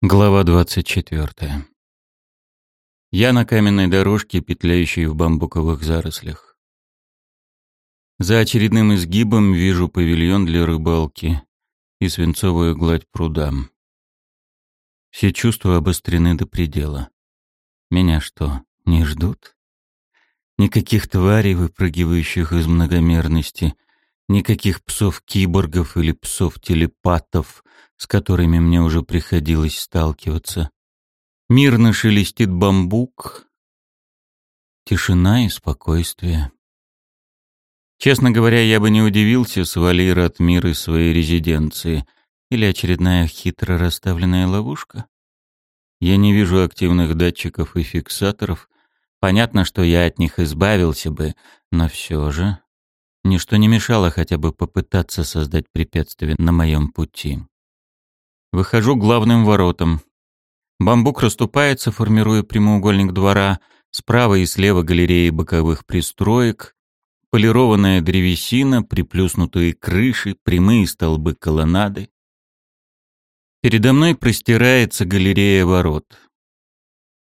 Глава 24. Я на каменной дорожке, петляющей в бамбуковых зарослях. За очередным изгибом вижу павильон для рыбалки и свинцовую гладь пруда. Все чувства обострены до предела. Меня что, не ждут? Никаких тварей, выпрыгивающих из многомерности, никаких псов-киборгов или псов-телепатов, с которыми мне уже приходилось сталкиваться. Мирно шелестит бамбук. Тишина и спокойствие. Честно говоря, я бы не удивился, свали Ратмир из своей резиденции. Или очередная хитро расставленная ловушка. Я не вижу активных датчиков и фиксаторов. Понятно, что я от них избавился бы, но все же... Ничто не мешало хотя бы попытаться создать препятствие на моем пути. Выхожу главным воротам. Бамбук расступается, формируя прямоугольник двора. Справа и слева галереи боковых пристроек. Полированная древесина, приплюснутые крыши, прямые столбы колоннады. Передо мной простирается галерея ворот.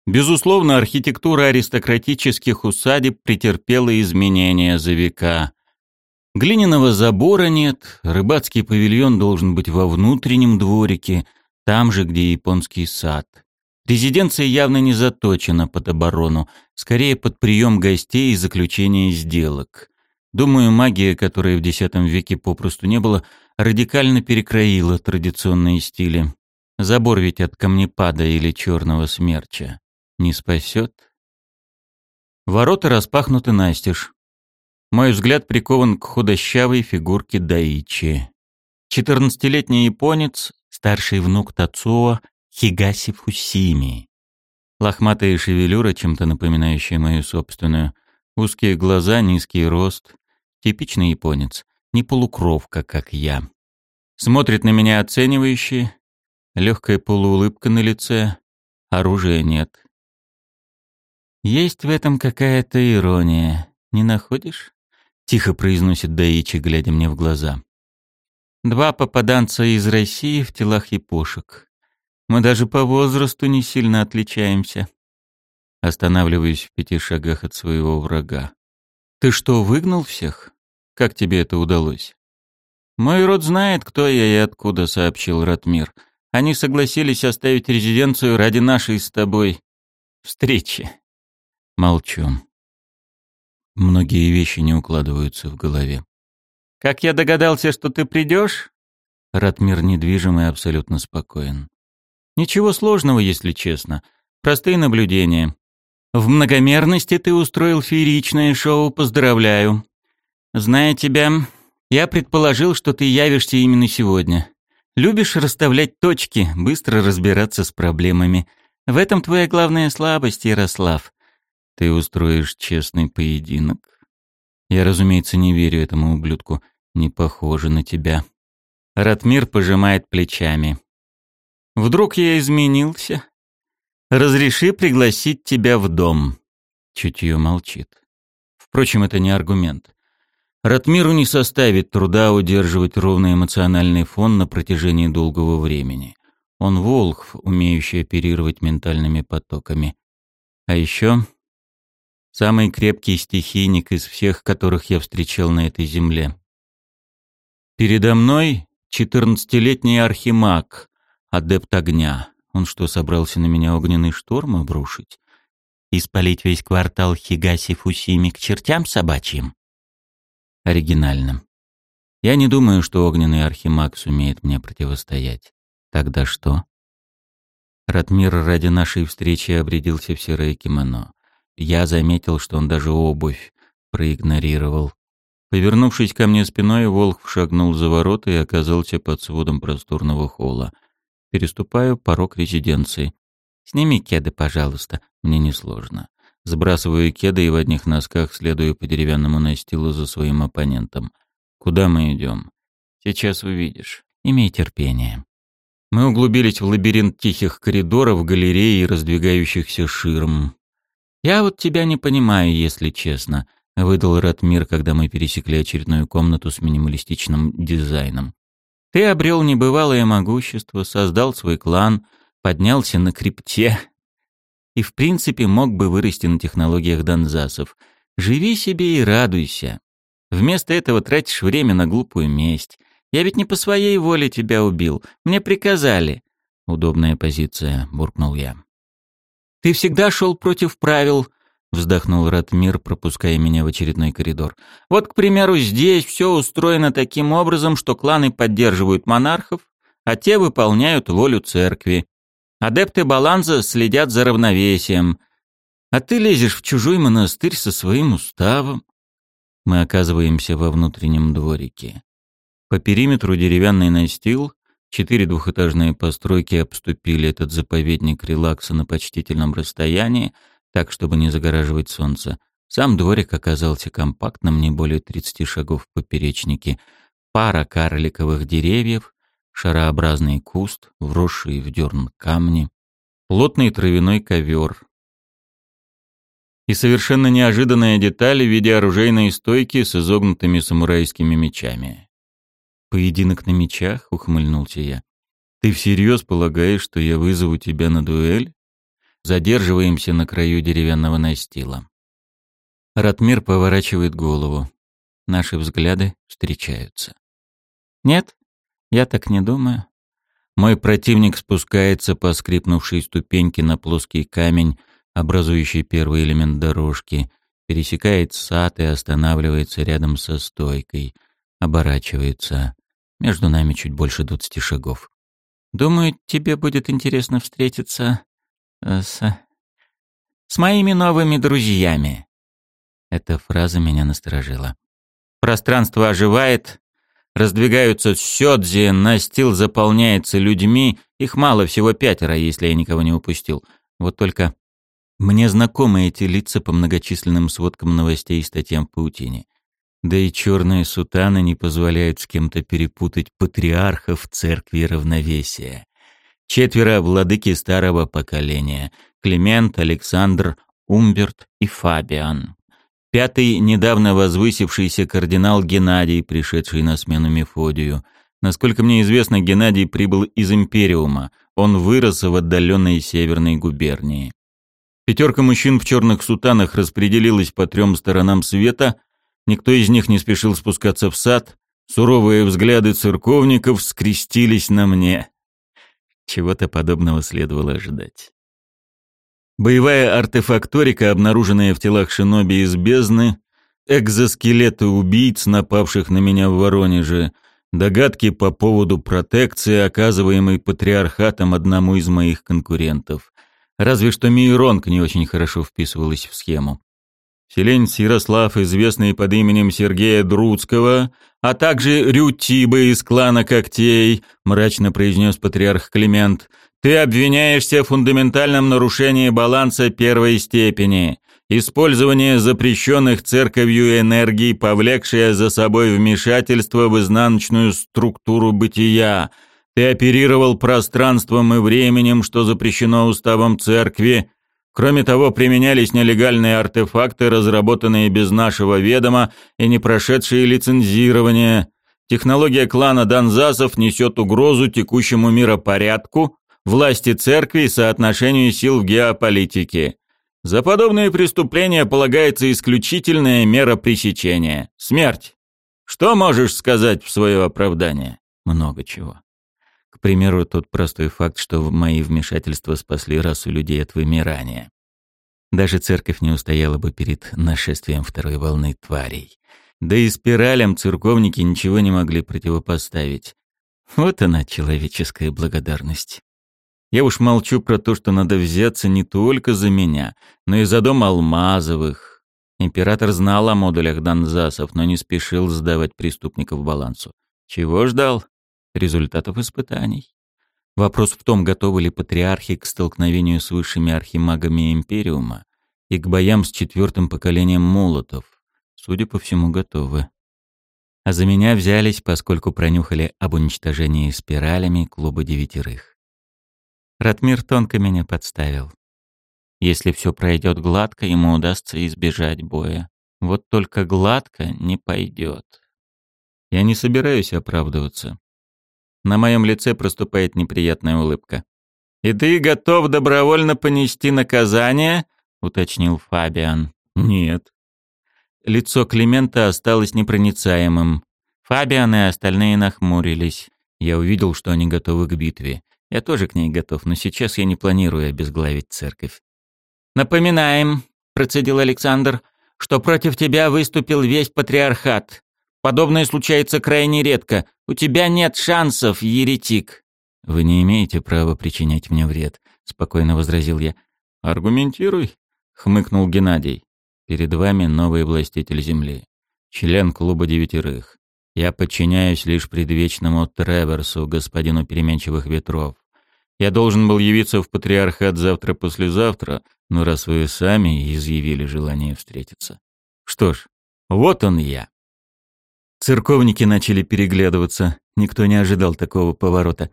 Безусловно, архитектура аристократических усадеб претерпела изменения за века. Глиняного забора нет, рыбацкий павильон должен быть во внутреннем дворике, там же, где японский сад. Резиденция явно не заточена под оборону, скорее под прием гостей и заключение сделок. Думаю, магия, которой в X веке попросту не было, радикально перекроила традиционные стили. Забор ведь от камнепада или черного смерча не спасет. Ворота распахнуты настежь. Мой взгляд прикован к худощавой фигурке Даичи. Четырнадцатилетний японец, старший внук Тацуо, Хигаси Фусими. Лохматая шевелюра, чем-то напоминающая мою собственную. Узкие глаза, низкий рост. Типичный японец. Не полукровка, как я. Смотрит на меня оценивающе. Легкая полуулыбка на лице. Оружия нет. Есть в этом какая-то ирония. Не находишь? — тихо произносит Даичи, глядя мне в глаза. «Два попаданца из России в телах япошек. Мы даже по возрасту не сильно отличаемся». Останавливаюсь в пяти шагах от своего врага. «Ты что, выгнал всех? Как тебе это удалось?» «Мой род знает, кто я и откуда», — сообщил Ратмир. «Они согласились оставить резиденцию ради нашей с тобой встречи». Молчу. Многие вещи не укладываются в голове. «Как я догадался, что ты придешь?» Ратмир недвижим и абсолютно спокоен. «Ничего сложного, если честно. Простые наблюдения. В многомерности ты устроил фееричное шоу, поздравляю. Зная тебя, я предположил, что ты явишься именно сегодня. Любишь расставлять точки, быстро разбираться с проблемами. В этом твоя главная слабость, Ярослав. Ты устроишь честный поединок? Я, разумеется, не верю этому ублюдку. Не похоже на тебя. Ратмир пожимает плечами. Вдруг я изменился? Разреши пригласить тебя в дом. Чутье молчит. Впрочем, это не аргумент. Ратмиру не составит труда удерживать ровный эмоциональный фон на протяжении долгого времени. Он волхв, умеющий оперировать ментальными потоками. А еще Самый крепкий стихийник из всех, которых я встречал на этой земле. Передо мной четырнадцатилетний архимаг, адепт огня. Он что, собрался на меня огненный шторм обрушить? И спалить весь квартал Хигаси-Фусими к чертям собачьим? Оригинально. Я не думаю, что огненный архимаг сумеет мне противостоять. Тогда что? Ратмир ради нашей встречи обрядился в серое кимоно. Я заметил, что он даже обувь проигнорировал. Повернувшись ко мне спиной, Волк шагнул за ворота и оказался под сводом просторного холла. Переступаю порог резиденции. «Сними кеды, пожалуйста, мне несложно». Сбрасываю кеды и в одних носках следую по деревянному настилу за своим оппонентом. «Куда мы идем?» «Сейчас увидишь. Имей терпение». Мы углубились в лабиринт тихих коридоров, галерей и раздвигающихся ширм. «Я вот тебя не понимаю, если честно», — выдал Ратмир, когда мы пересекли очередную комнату с минималистичным дизайном. «Ты обрел небывалое могущество, создал свой клан, поднялся на крипте и, в принципе, мог бы вырасти на технологиях донзасов. Живи себе и радуйся. Вместо этого тратишь время на глупую месть. Я ведь не по своей воле тебя убил. Мне приказали. Удобная позиция, буркнул я. Ты всегда шел против правил, вздохнул Ратмир, пропуская меня в очередной коридор. Вот, к примеру, здесь все устроено таким образом, что кланы поддерживают монархов, а те выполняют волю церкви. Адепты баланса следят за равновесием. А ты лезешь в чужой монастырь со своим уставом. Мы оказываемся во внутреннем дворике. По периметру деревянный настил, четыре двухэтажные постройки обступили этот заповедник релакса на почтительном расстоянии, так, чтобы не загораживать солнце. Сам дворик оказался компактным, не более 30 шагов в поперечнике. Пара карликовых деревьев, шарообразный куст, вросший в дерн камни, плотный травяной ковер. И совершенно неожиданная деталь в виде оружейной стойки с изогнутыми самурайскими мечами. «Поединок на мечах?» — ухмыльнулся я. «Ты всерьез полагаешь, что я вызову тебя на дуэль?» Задерживаемся на краю деревянного настила. Ратмир поворачивает голову. Наши взгляды встречаются. «Нет, я так не думаю». Мой противник спускается по скрипнувшей ступеньке на плоский камень, образующий первый элемент дорожки, пересекает сад и останавливается рядом со стойкой, оборачивается. Между нами чуть больше двадцати шагов. «Думаю, тебе будет интересно встретиться Э, с... с моими новыми друзьями». Эта фраза меня насторожила. Пространство оживает, раздвигаются сёдзи, настил заполняется людьми, их мало, всего пятеро, если я никого не упустил. Вот только мне знакомы эти лица по многочисленным сводкам новостей и статьям в паутине. Да и черные сутаны не позволяют с кем-то перепутать патриархов церкви равновесия. Четверо владыки старого поколения – Климент, Александр, Умберт и Фабиан. Пятый – недавно возвысившийся кардинал Геннадий, пришедший на смену Мефодию. Насколько мне известно, Геннадий прибыл из Империума. Он вырос в отдаленной северной губернии. Пятерка мужчин в черных сутанах распределилась по трем сторонам света. Никто из них не спешил спускаться в сад. Суровые взгляды церковников скрестились на мне. Чего-то подобного следовало ожидать. Боевая артефакторика, обнаруженная в телах шиноби из бездны, экзоскелеты убийц, напавших на меня в Воронеже, догадки по поводу протекции, оказываемой патриархатом одному из моих конкурентов. Разве что Мейронг не очень хорошо вписывалась в схему. Селенец Ярослав, известный под именем Сергея Друцкого, а также Рютиба из клана Когтей, мрачно произнес патриарх Климент, ты обвиняешься в фундаментальном нарушении баланса первой степени, использование запрещенных церковью энергий, повлекшее за собой вмешательство в изнаночную структуру бытия. Ты оперировал пространством и временем, что запрещено уставом церкви, Кроме того, применялись нелегальные артефакты, разработанные без нашего ведома и не прошедшие лицензирование. Технология клана Данзасов несет угрозу текущему миропорядку, власти церкви и соотношению сил в геополитике. За подобные преступления полагается исключительная мера пресечения – смерть. Что можешь сказать в свое оправдание? Много чего примеру, тот простой факт, что мои вмешательства спасли расу людей от вымирания. Даже церковь не устояла бы перед нашествием второй волны тварей. Да и спиралям церковники ничего не могли противопоставить. Вот она, человеческая благодарность. Я уж молчу про то, что надо взяться не только за меня, но и за дом Алмазовых. Император знал о модулях Донзасов, но не спешил сдавать преступников балансу. Чего ждал? Результатов испытаний. Вопрос в том, готовы ли патриархи к столкновению с высшими архимагами Империума и к боям с четвертым поколением молотов. Судя по всему, готовы. А за меня взялись, поскольку пронюхали об уничтожении спиралями клуба девятерых. Ратмир тонко меня подставил. Если все пройдет гладко, ему удастся избежать боя. Вот только гладко не пойдет. Я не собираюсь оправдываться. На моем лице проступает неприятная улыбка. «И ты готов добровольно понести наказание?» — уточнил Фабиан. «Нет». Лицо Климента осталось непроницаемым. Фабиан и остальные нахмурились. Я увидел, что они готовы к битве. Я тоже к ней готов, но сейчас я не планирую обезглавить церковь. «Напоминаем», — процедил Александр, — «что против тебя выступил весь патриархат. Подобное случается крайне редко. У тебя нет шансов, еретик». «Вы не имеете права причинять мне вред», — спокойно возразил я. «Аргументируй», — хмыкнул Геннадий. «Перед вами новый властитель Земли, член клуба девятерых. Я подчиняюсь лишь предвечному Треверсу, господину переменчивых ветров. Я должен был явиться в патриархат завтра-послезавтра, но раз вы сами изъявили желание встретиться. Что ж, вот он я. Церковники начали переглядываться. Никто не ожидал такого поворота.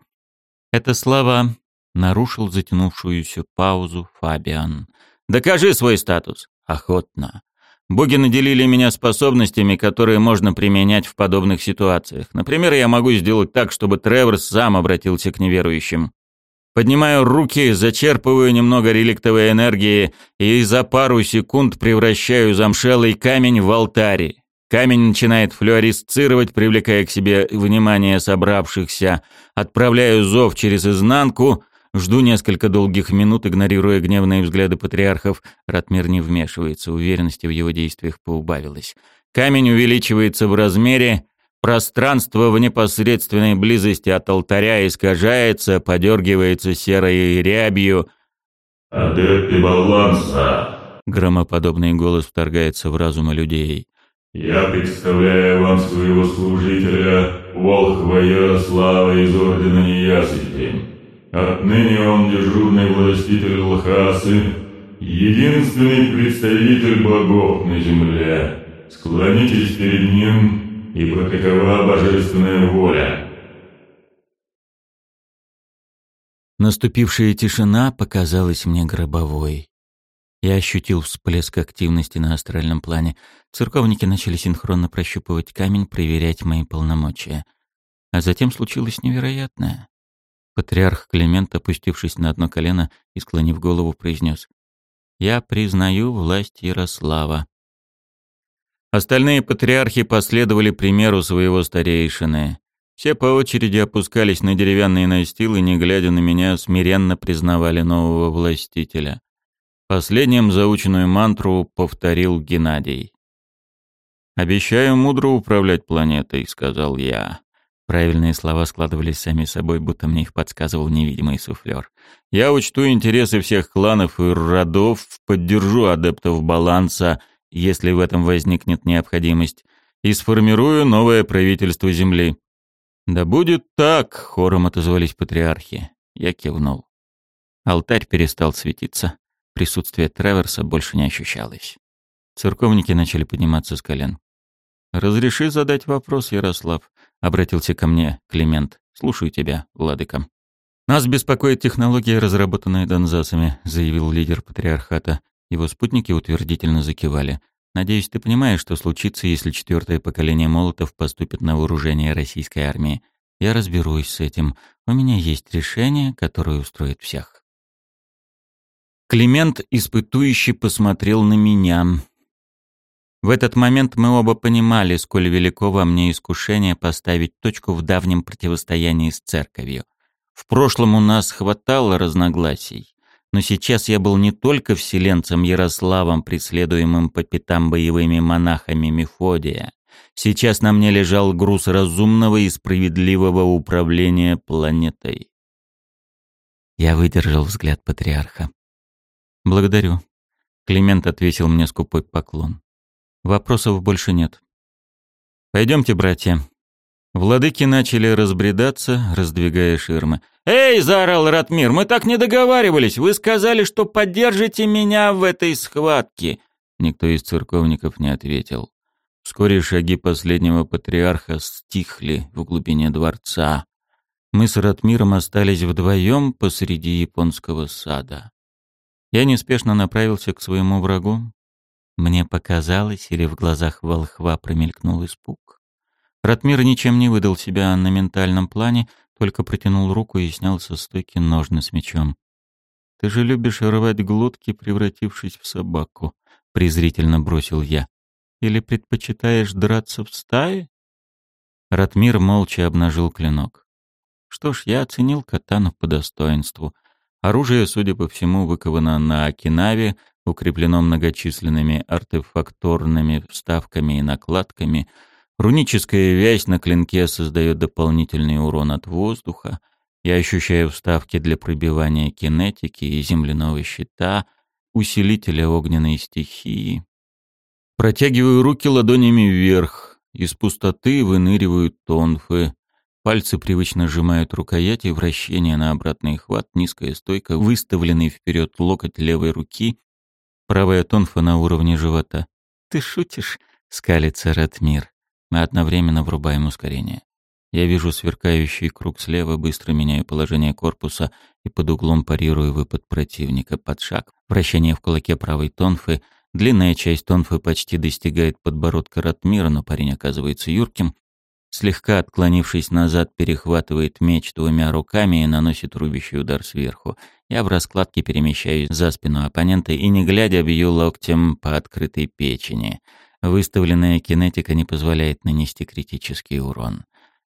Это слова нарушил затянувшуюся паузу Фабиан. «Докажи свой статус!» «Охотно. Боги наделили меня способностями, которые можно применять в подобных ситуациях. Например, я могу сделать так, чтобы Треворс сам обратился к неверующим. Поднимаю руки, зачерпываю немного реликтовой энергии и за пару секунд превращаю замшелый камень в алтарь. Камень начинает флюоресцировать, привлекая к себе внимание собравшихся. Отправляю зов через изнанку, Жду несколько долгих минут, игнорируя гневные взгляды патриархов. Ратмир не вмешивается, уверенности в его действиях поубавилось. Камень увеличивается в размере, пространство в непосредственной близости от алтаря искажается, подергивается серой рябью. «Адепты баланса!» Громоподобный голос вторгается в разумы людей. «Я представляю вам своего служителя, Волхва Ярослава из Ордена Неясыти. Отныне он дежурный властитель Лхасы, единственный представитель богов на земле. Склонитесь перед ним, ибо такова божественная воля. Наступившая тишина показалась мне гробовой. Я ощутил всплеск активности на астральном плане. Церковники начали синхронно прощупывать камень, проверять мои полномочия. А затем случилось невероятное. Патриарх Климент, опустившись на одно колено и склонив голову, произнес «Я признаю власть Ярослава». Остальные патриархи последовали примеру своего старейшины. Все по очереди опускались на деревянные настилы, не глядя на меня, смиренно признавали нового властителя. Последним заученную мантру повторил Геннадий. «Обещаю мудро управлять планетой», — сказал я. Правильные слова складывались сами собой, будто мне их подсказывал невидимый суфлер. «Я учту интересы всех кланов и родов, поддержу адептов баланса, если в этом возникнет необходимость, и сформирую новое правительство Земли». «Да будет так», — хором отозвались патриархи. Я кивнул. Алтарь перестал светиться. Присутствие Треверса больше не ощущалось. Церковники начали подниматься с колен. «Разреши задать вопрос, Ярослав?» Обратился ко мне Климент. «Слушаю тебя, владыка». «Нас беспокоит технология, разработанная Донзасами», заявил лидер патриархата. Его спутники утвердительно закивали. «Надеюсь, ты понимаешь, что случится, если четвертое поколение молотов поступит на вооружение российской армии. Я разберусь с этим. У меня есть решение, которое устроит всех». Климент испытующе посмотрел на меня. В этот момент мы оба понимали, сколь велико во мне искушение поставить точку в давнем противостоянии с церковью. В прошлом у нас хватало разногласий, но сейчас я был не только вселенцем Ярославом, преследуемым по пятам боевыми монахами Мефодия. Сейчас на мне лежал груз разумного и справедливого управления планетой. Я выдержал взгляд патриарха. «Благодарю», — Климент отвесил мне скупой поклон. Вопросов больше нет. Пойдемте, братья. Владыки начали разбредаться, раздвигая ширмы. «Эй!» — заорал Ратмир. «Мы так не договаривались! Вы сказали, что поддержите меня в этой схватке!» Никто из церковников не ответил. Вскоре шаги последнего патриарха стихли в глубине дворца. Мы с Ратмиром остались вдвоем посреди японского сада. Я неспешно направился к своему врагу, мне показалось, или в глазах волхва промелькнул испуг. Ратмир ничем не выдал себя на ментальном плане, только протянул руку и снял со стойки ножны с мечом. Ты же любишь рвать глотки, превратившись в собаку, презрительно бросил я. Или предпочитаешь драться в стае? Ратмир молча обнажил клинок. Что ж, я оценил катану по достоинству. Оружие, судя по всему, выковано на Окинаве, укреплено многочисленными артефакторными вставками и накладками. Руническая вязь на клинке создает дополнительный урон от воздуха. Я ощущаю вставки для пробивания кинетики и земляного щита, усилителя огненной стихии. Протягиваю руки ладонями вверх. Из пустоты выныривают тонфы. Пальцы привычно сжимают рукояти, вращение на обратный хват, низкая стойка, выставленный вперед локоть левой руки, правая тонфа на уровне живота. «Ты шутишь?» — скалится Ратмир. Мы одновременно врубаем ускорение. Я вижу сверкающий круг слева, быстро меняю положение корпуса и под углом парирую выпад противника под шаг. Вращение в кулаке правой тонфы. Длинная часть тонфы почти достигает подбородка Ратмира, но парень оказывается юрким. Слегка отклонившись назад, перехватывает меч двумя руками и наносит рубящий удар сверху. Я в раскладке перемещаюсь за спину оппонента и, не глядя, бью локтем по открытой печени. Выставленная кинетика не позволяет нанести критический урон.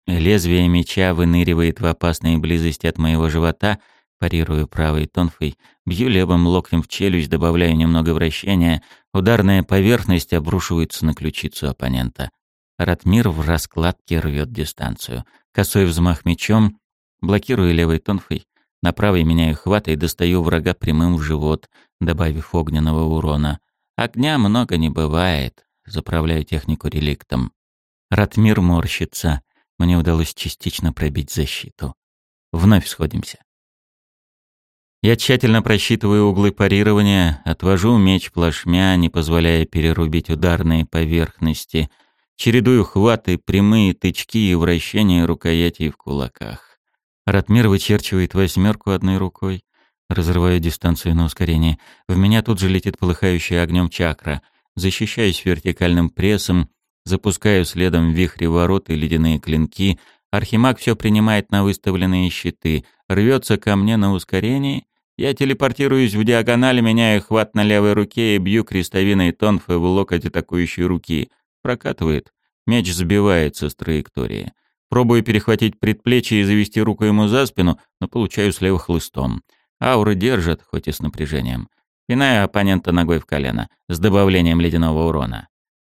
Лезвие меча выныривает в опасной близости от моего живота, парирую правой тонфой, бью левым локтем в челюсть, добавляю немного вращения, ударная поверхность обрушивается на ключицу оппонента. Ратмир в раскладке рвет дистанцию. Косой взмах мечом, блокирую левой тонфой, на правой меняю хват и достаю врага прямым в живот, добавив огненного урона. Огня много не бывает, заправляю технику реликтом. Ратмир морщится. Мне удалось частично пробить защиту. Вновь сходимся. Я тщательно просчитываю углы парирования, отвожу меч плашмя, не позволяя перерубить ударные поверхности, чередую хваты, прямые тычки и вращения рукоятей в кулаках. Ратмир вычерчивает восьмерку одной рукой, разрывая дистанцию на ускорение. В меня тут же летит полыхающая огнем чакра. Защищаюсь вертикальным прессом, Запускаю следом вихри ворот и ледяные клинки. Архимаг все принимает на выставленные щиты. Рвется ко мне на ускорении. Я телепортируюсь в диагональ, меняю хват на левой руке и бью крестовиной тонфы в локоть атакующей руки. Прокатывает. Меч сбивается с траектории. Пробую перехватить предплечье и завести руку ему за спину, но получаю слева хлыстом. Ауры держат, хоть и с напряжением. Пинаю оппонента ногой в колено, с добавлением ледяного урона.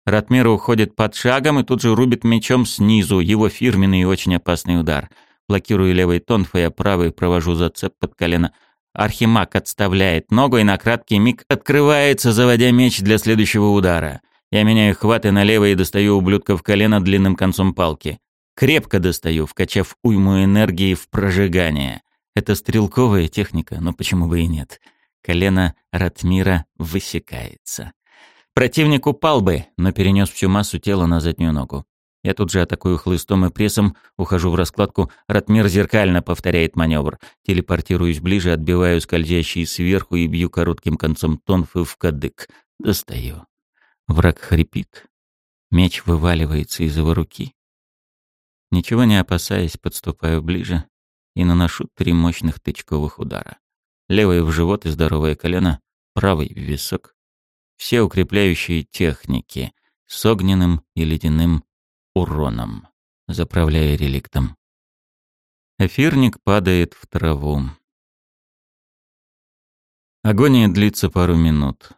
Ратмир уходит под шагом и тут же рубит мечом снизу, его фирменный и очень опасный удар. Блокирую левой тонфой, а правой провожу зацеп под колено. Архимаг отставляет ногу и на краткий миг открывается, заводя меч для следующего удара. Я меняю хваты налево и достаю ублюдка в колено длинным концом палки. Крепко достаю, вкачав уйму энергии в прожигание. Это стрелковая техника, но почему бы и нет. Колено Ратмира высекается. Противник упал бы, но перенес всю массу тела на заднюю ногу. Я тут же атакую хлыстом и прессом, ухожу в раскладку, Ратмир зеркально повторяет маневр. Телепортируюсь ближе, отбиваю скользящий сверху и бью коротким концом тонфы в кадык. Достаю. Враг хрипит. Меч вываливается из его руки. Ничего не опасаясь, подступаю ближе и наношу три мощных тычковых удара. Левый в живот и здоровое колено, правый в висок, все укрепляющие техники с огненным и ледяным уроном, заправляя реликтом. Эфирник падает в траву. Агония длится пару минут.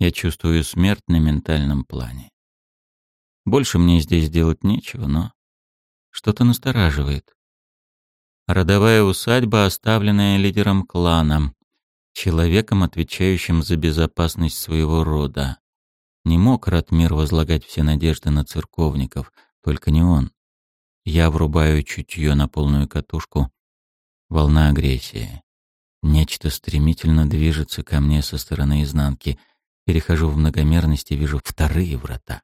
Я чувствую смерть на ментальном плане. Больше мне здесь делать нечего, но что-то настораживает. Родовая усадьба, оставленная лидером клана человеком, отвечающим за безопасность своего рода. Не мог Ратмир возлагать все надежды на церковников, только не он. Я врубаю чутье на полную катушку. Волна агрессии. Нечто стремительно движется ко мне со стороны изнанки. Перехожу в многомерность и вижу вторые врата.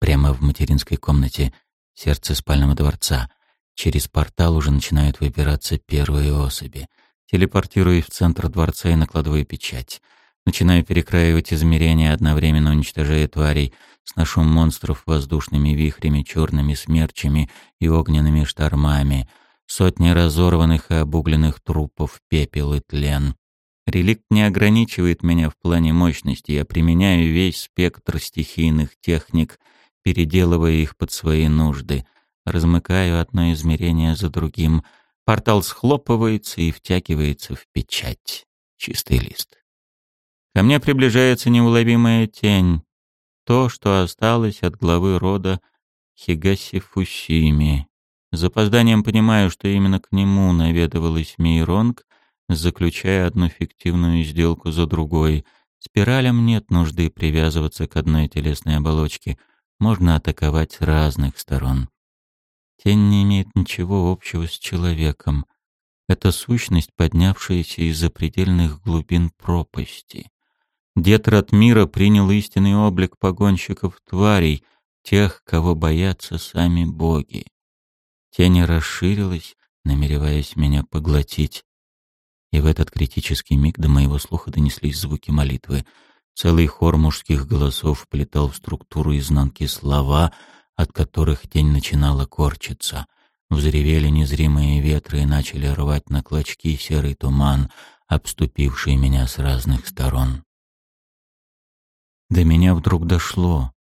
Прямо в материнской комнате, сердце спального дворца. Через портал уже начинают выбираться первые особи — Телепортируюсь в центр дворца и накладываю печать. Начинаю перекраивать измерения, одновременно уничтожая тварей, сношу монстров воздушными вихрями, черными смерчами и огненными штормами. Сотни разорванных и обугленных трупов, пепел и тлен. Реликт не ограничивает меня в плане мощности, я применяю весь спектр стихийных техник, переделывая их под свои нужды, размыкаю одно измерение за другим. Портал схлопывается и втягивается в печать. Чистый лист. Ко мне приближается неуловимая тень. То, что осталось от главы рода Хигаси Фусими. С запозданием понимаю, что именно к нему наведывалась Мейронг, заключая одну фиктивную сделку за другой. Спиралям нет нужды привязываться к одной телесной оболочке. Можно атаковать с разных сторон. Тень не имеет ничего общего с человеком. Это сущность, поднявшаяся из запредельных глубин пропасти. Дед Ратмира принял истинный облик погонщиков тварей, тех, кого боятся сами боги. Тень расширилась, намереваясь меня поглотить. И в этот критический миг до моего слуха донеслись звуки молитвы. Целый хор мужских голосов вплетал в структуру изнанки слова, от которых тень начинала корчиться. Взревели незримые ветры и начали рвать на клочки серый туман, обступивший меня с разных сторон. До меня вдруг дошло.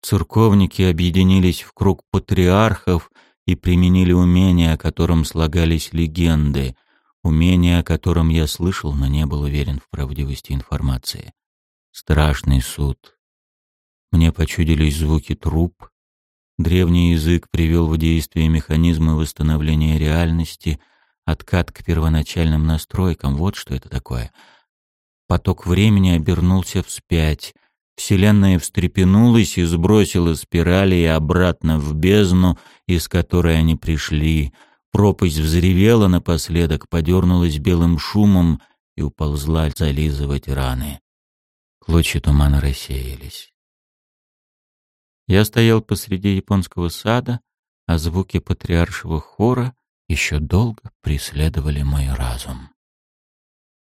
Церковники объединились в круг патриархов и применили умение, о котором слагались легенды, умение, о котором я слышал, но не был уверен в правдивости информации. Страшный суд. Мне почудились звуки труп. Древний язык привел в действие механизмы восстановления реальности, откат к первоначальным настройкам. Вот что это такое. Поток времени обернулся вспять — Вселенная встрепенулась и сбросила спирали обратно в бездну, из которой они пришли. Пропасть взревела напоследок, подернулась белым шумом и уползла зализывать раны. Клочья тумана рассеялись. Я стоял посреди японского сада, а звуки патриаршего хора еще долго преследовали мой разум.